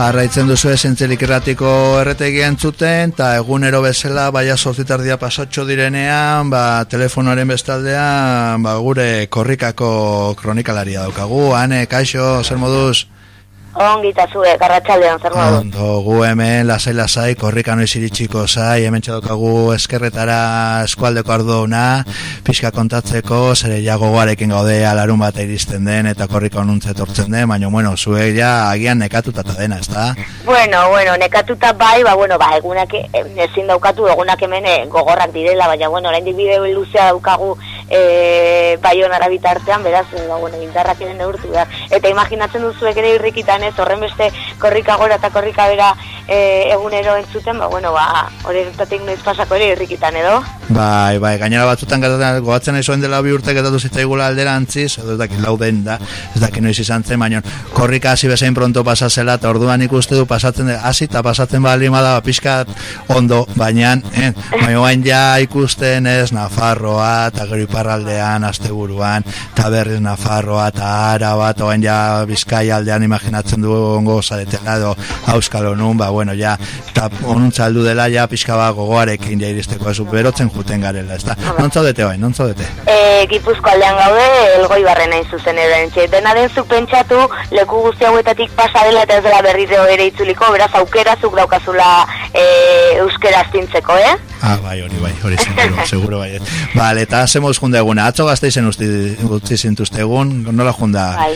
Jarraitzen duzu esentzelik erratiko erretegian zuten, eta egunero bezala, baia sortzitardia pasotxo direnean, ba, telefonoaren bestaldean, ba, gure korrikako kronikalaria daukagu. Hane, kaixo, zer moduz? Ongi eta zue, garratxaldean, zer modu? Ondo, gu hemen, lasai lasai, korrika noiz iritsiko zai, hemen txadokagu eskerretara eskualdeko arduna, pixka kontatzeko, zere ja gogoarekin gaude alarun bat iristen den, eta korrika onuntzet ortzen den, baina, bueno, zue ja agian nekatuta eta dena, ez da? Bueno, bueno, nekatuta bai, ba, bueno, ba, egunak eh, ezin daukatu, egunak hemen eh, gogorrak direla, baina, bueno, orain bideo luzea daukagu e, bai honara bitartean, beraz, ba, bueno, indarrak ere neurtu da. Eta imaginatzen duzuek ere irrikitan ez, horren beste korrika gora eta korrika bera e, egunero entzuten, ba, bueno, ba, hori entatik noiz pasako ere irrikitan edo. Bai, bai, gainera batzutan gatatzen, gogatzen zuen dela bi urte getatu zitzaigula alderantziz, edo ez dakit lau den da, ez dakit noiz izan zen, baina korrika hasi bezain pronto pasazela, eta orduan ikuste du pasatzen, hasi eta pasatzen bali da, pixka ondo, baina, eh, baina ja ikusten ez, Nafarroa, eta gero iparraldean, asteburuan, eta berriz Nafarroa, eta Araba, eta ja Bizkai aldean imaginatzen du ongo zaretela edo auskalo nun, ba, bueno, ja, eta onuntza aldu dela, ja, pixka ba, gogoarekin ja iristeko, ez berotzen juten garela, ez da. Non zaudete bai, non zaudete? E, Gipuzko aldean gaude, elgoi barren hain zuzen edo entxe. Dena den zu pentsatu, leku guzti hauetatik pasa dela eta ez dela berri ere itzuliko, beraz, aukera zuk daukazula e, euskera astintzeko, eh? Ah, bai, hori bai, hori seguro, seguro bai. Vale, eta hacemos junta eguna. Atzo gazteizen utzi zintuzte egun, nola junda? Bai.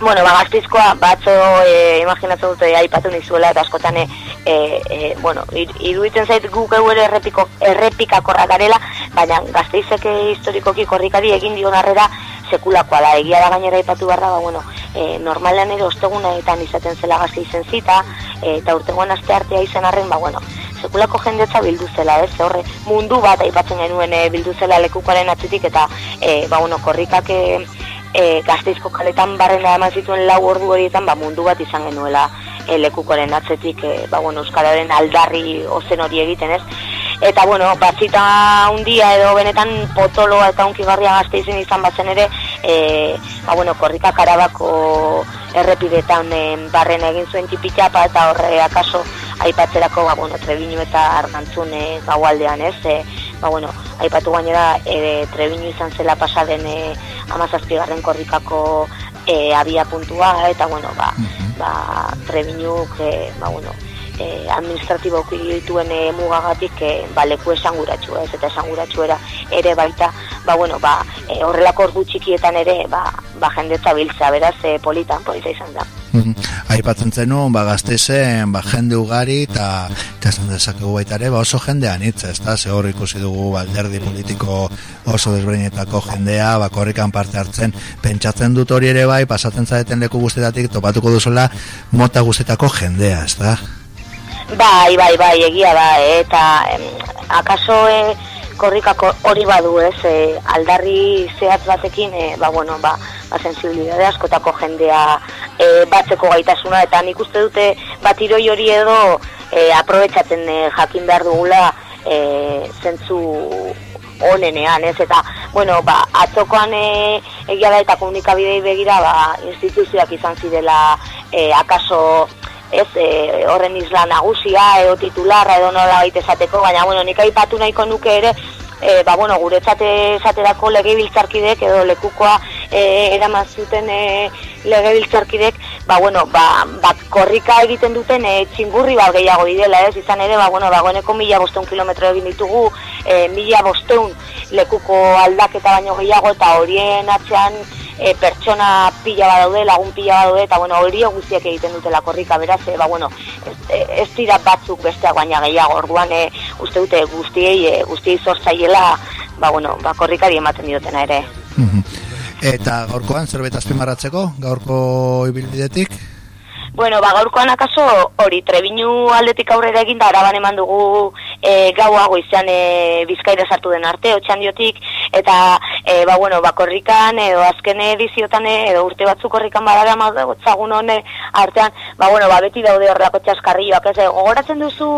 Bueno, ba, gaztizkoa, batzo, e, imaginatzen dute, aipatu nizuela, eta askotan, e, e, bueno, iruditzen zait guk ere errepiko, errepika garela, baina gazteizek historikoki korrikari egin dio narrera sekulakoa da, egia da gainera aipatu barra, ba, bueno, e, normalean ere ostegunetan izaten zela gazteizen zita, e, eta urtengoan aste artea izan arren, ba, bueno, sekulako jendetza bildu zela, ez, horre, mundu bat aipatzen genuen e, bildu zela lekukoaren atzitik, eta, e, ba, bueno, korrikak, e, e, gazteizko kaletan barrena eman zituen lau ordu horietan ba, mundu bat izan genuela e, lekukoren atzetik e, ba, bueno, Euskararen aldarri ozen hori egiten ez. Eta bueno, batzita undia edo benetan potoloa eta unkigarria gazteizen izan batzen ere, e, ba, bueno, korrika karabako errepidetan e, barren egin zuen tipitxapa eta horre akaso aipatzerako ba, bueno, trebinu eta argantzun e, gaualdean ez, e, ba, bueno, aipatu gainera e, trebinu izan zela pasaden e, amazazpigarren korrikako e, abia puntua, eta bueno, ba, ba, trebinu e, ba, bueno, e, administratibo dituen e, mugagatik e, ba, leku esanguratxu ez, eta esanguratxu ere baita, ba, bueno, ba, e, horrelako ordu txikietan ere ba, ba, jendetza biltza, beraz, e, polita, polita izan da. Aipatzen zenun, ba, gazteizen, ba, jende ugari, eta esan dezakegu baita ere, ba, oso jendean hitz, ez da, ze hor ikusi dugu balderdi politiko oso desberdinetako jendea, ba, korrikan parte hartzen, pentsatzen dut hori ere bai, pasatzen zaeten leku guztetatik, topatuko duzula, mota guztetako jendea, ez da? Bai, bai, bai, egia da, eh, eta em, akaso e, korrikako hori badu ez, e, aldarri zehatz batekin, e, ba, bueno, ba, ba, sensibilidade askotako jendea e, batzeko gaitasuna eta nik uste dute bat iroi hori edo e, aprobetsatzen e, jakin behar dugula e, zentzu onenean, ez, eta, bueno, ba, atzokoan e, egia da eta komunikabidei begira, ba, instituzioak izan zidela e, akaso ez, e, horren isla nagusia, edo titularra, edo nola baita esateko, baina, bueno, nik aipatu nahiko nuke ere, e, ba, bueno, guretzat esaterako lege biltzarkidek edo lekukoa e, eraman zuten e, lege biltzarkidek, ba, bueno, ba, ba, korrika egiten duten e, txingurri bat gehiago direla, ez, izan ere, ba, bueno, ba, goeneko mila bosteun kilometro egin ditugu, e, mila bosteun lekuko aldaketa baino gehiago, eta horien atzean, e, pertsona pila bat daude, lagun pila bat daude, eta bueno, hori guztiak egiten dutela korrika, beraz, e, ba, bueno, ez, e, ez dira batzuk besteak baina gehiago, orduan, e, uste dute guztiei, e, guztiei zortzaiela, ba, bueno, ba, korrikari ematen diotena ere. Eta gaurkoan, zerbait azpimarratzeko, gaurko ibilbidetik? Bueno, ba, gaurkoan akaso hori trebinu aldetik aurrera egin da araban eman dugu e, gauago izan e, bizkaira sartu den arte, otxandiotik, eta e, ba, bueno, bakorrikan edo azken ediziotan edo urte batzuk korrikan badara mazagotzagun hone artean, ba, bueno, ba, beti daude horrelako txaskarrioak, ez, gogoratzen duzu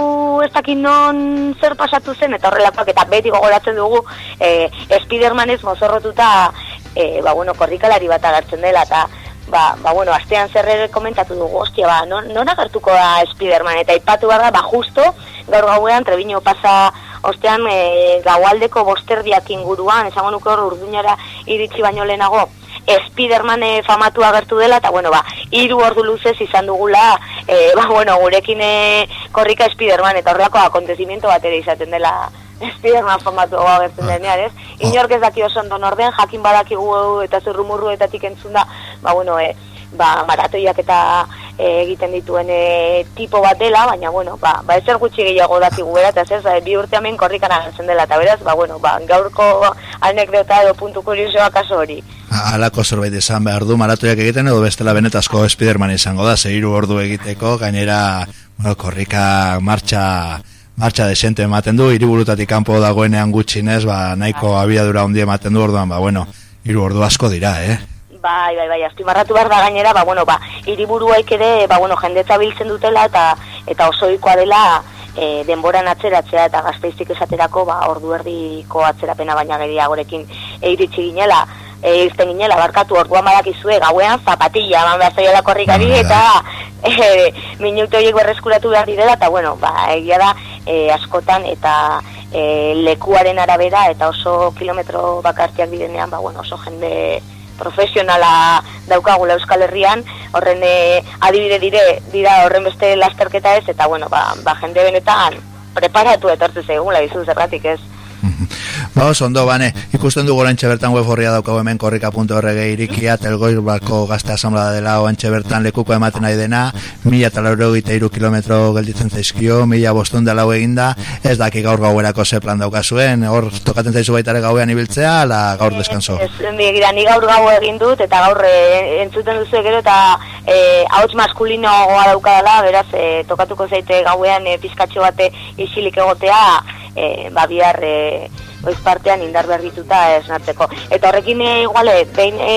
ez dakit non zer pasatu zen, eta horrelakoak, eta beti gogoratzen dugu e, Spiderman ez mozorrotuta, e, ba, bueno, korrikalari bat agartzen dela, eta ba, ba bueno, astean zer komentatu dugu, ostia, ba, non, non agertuko da Spiderman, eta ipatu behar da, ba, justo, gaur gauean, trebino pasa, ostean, e, gaualdeko bosterdiak inguruan, esango nuke hor urdunara iritsi baino lehenago, Spiderman e, famatu agertu dela, eta, bueno, ba, iru ordu luzez izan dugula, e, ba, bueno, gurekin e, korrika Spiderman, eta horrelako akontezimiento bat ere izaten dela, Spiderman formatu hau agertzen ah. denean, ez? Ah. Inork ez daki oso ondo norden, jakin badakigu eta zurrumurruetatik entzun da, ba, bueno, e, ba, maratoiak eta e, egiten dituen e, tipo bat dela, baina, bueno, ba, ba ezer gutxi gehiago dakigu bera, eta ez, bi urte hemen korrikan agertzen dela, eta beraz, ba, bueno, ba, gaurko anekdota edo puntu kuriosoa kaso hori. Alako zerbait izan behar du maratoiak egiten edo bestela benetazko Spiderman izango da, zeiru ordu egiteko, gainera, bueno, korrika martxa martxa desente ematen du, hiriburutatik kanpo dagoenean gutxinez, ba, nahiko abiadura hundi ematen du, orduan, ba, bueno, hiru ordu asko dira, eh? Bai, bai, bai, azpimarratu behar da gainera, ba, bueno, ba, hiriburuaik ere, ba, bueno, jendetza biltzen dutela, eta eta osoikoa dela, e, denboran atzeratzea, eta gazteiztik esaterako, ba, ordu erdiko atzerapena baina gehiagorekin eiritsi ginela, e, izten ginela, barkatu orduan badakizue, gauean zapatilla, man behar zaila korrikari, bai, bai. eta e, minuto horiek berreskuratu behar direla, eta bueno, ba, egia da, e, askotan eta e, lekuaren arabera eta oso kilometro bakartiak direnean ba, bueno, oso jende profesionala daukagula Euskal Herrian, horren e, adibide dire, dira horren beste lasterketa ez, eta bueno, ba, ba jende benetan preparatu etortze segun, la dizu zerratik ez. Ba, ondo, bane, ikusten dugu lantxe bertan web horria daukau hemen korrika.org irikia, telgoir bako gazte asamblea dela oantxe bertan lekuko ematen nahi dena, mila eta lauro iru kilometro gelditzen zaizkio, mila bostun dela eginda, ez daki gaur gauerako ze plan daukazuen, hor tokaten zaizu baitare gauean ibiltzea, la gaur deskanso. Ez, ni gaur gau egin dut, eta gaur e, entzuten duzu gero, eta e, hauts maskulinoa daukadala, beraz, e, tokatuko zaite gauean e, pizkatxo bate isilik egotea, e, ba, bihar e, oiz partean indar behar dituta esnatzeko. Eta horrekin e, iguale, behin e,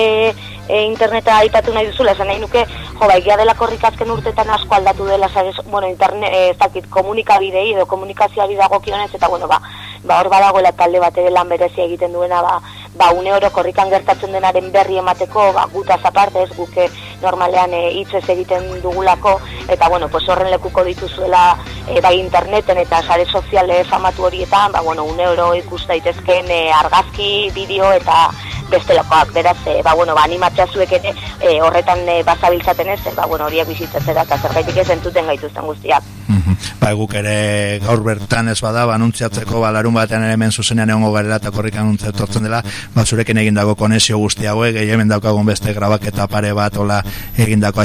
e, interneta aipatu nahi duzula, esan nahi nuke, jo, ba, egia dela korrikazken urtetan asko aldatu dela, zare, bueno, internet, ez dakit, komunikabidei edo komunikazioa bidago kionez, eta bueno, ba, ba, hor badagoela talde bat ere lan berezia egiten duena, ba, ba, une oro korrikan gertatzen denaren berri emateko, ba, gutaz aparte, ez guke normalean e, hitzez egiten dugulako, eta bueno, pues horren lekuko dituzuela e, bai interneten eta sare soziale famatu horietan, ba, bueno, une oro ikusta daitezkeen e, argazki, bideo eta bestelakoak, beraz, e, ba, bueno, ba, animatzea zuek ere e, horretan e, bazabiltzaten ez, ba, bueno, horiek bizitzatzera eta zerbaitik ez entuten gaituzten guztiak. Mhm. Ba, guk ere gaur bertan ez bada, ba, anuntziatzeko, ba, larun batean ere hemen zuzenean egongo garela eta korrik anuntziatortzen dela, ba, zurekin egindako konezio guztiagoek, gehi hemen daukagun beste grabaketa pare bat, ola, egindako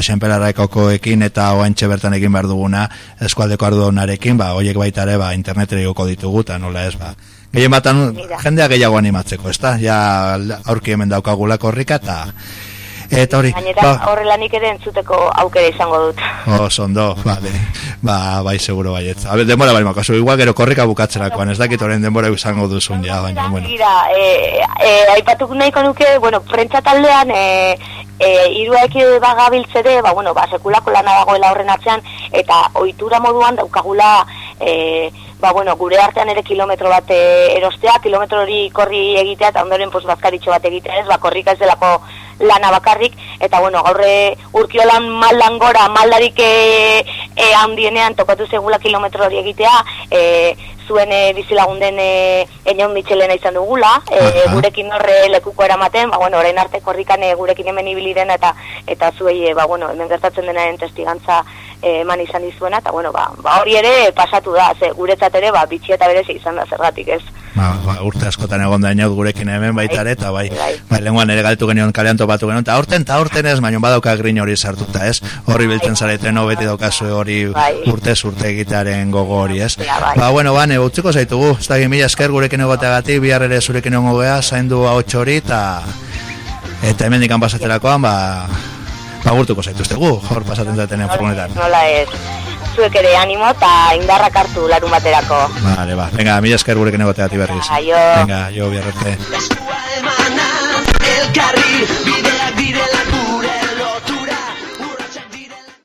ekin eta oantxe bertan egin behar duguna, eskualdeko ardunarekin, ba, oiek baita ere, ba, internetere ditugu, eta nola ez, ba, Gehien batan jendea gehiago animatzeko, ezta? Ja aurki hemen daukagula korrika eta eta hori ba, horrela nik ere entzuteko aukera izango dut. Oh, sondo, vale. ba, bai seguro bai ez. A ber, demora bai makazu, igual gero korrika bukatzerakoan ez dakit horren denbora izango duzun ja, baina, bueno. Gira, e, e, aipatuk nahiko nuke, bueno, prentza taldean e, e, iruak bagabiltzede, ba, bueno, ba, sekulako lana dagoela horren atzean eta ohitura moduan daukagula e, ba, bueno, gure artean ere kilometro bat eh, erostea, kilometro hori korri egitea, eta ondoren pos bazkaritxo bat egitea ez, ba, korrika ez delako lana bakarrik, eta bueno, gaurre urkiolan maldan gora, maldarik e, e, handienean tokatu segula kilometro hori egitea, e, zuen e, bizilagunden e, enion mitxelena izan dugula, e, gurekin horre lekuko eramaten, ba, bueno, orain arte korrikan e, gurekin hemen ibiliren eta eta zuei, e, ba, bueno, hemen gertatzen denaren testigantza eman izan dizuena, eta bueno, ba, ba, hori ere pasatu da, ze, guretzat ere, ba, bitxi eta berezi izan da zergatik ez. Ba, ba, urte askotan egon da gurekin hemen baita ere, eta bai, bai, bai lenguan ere galtu genion kalean topatu genion, eta aurten, eta aurten ez, baina badauka grin hori sartuta ez, horri biltzen zarete, no beti daukazu hori bai. urte urte egitearen gogo hori ez. Bai. Ba, bueno, bane, utziko zaitugu, ez da mila esker gurekin egoteagatik, bihar ere zurekin egongo geha, zaindu hau hori, eta eta hemen dikan pasaterakoan, ba, ba gurtuko zaituztegu, hor pasatzen zaten furgonetan. Nola ez zuek ere animo eta indarrak hartu larun baterako. Vale, ba. Venga, mila esker gurekin egoteati berriz. Aio. Venga, jo, biarrete. Elkarri, bideak direla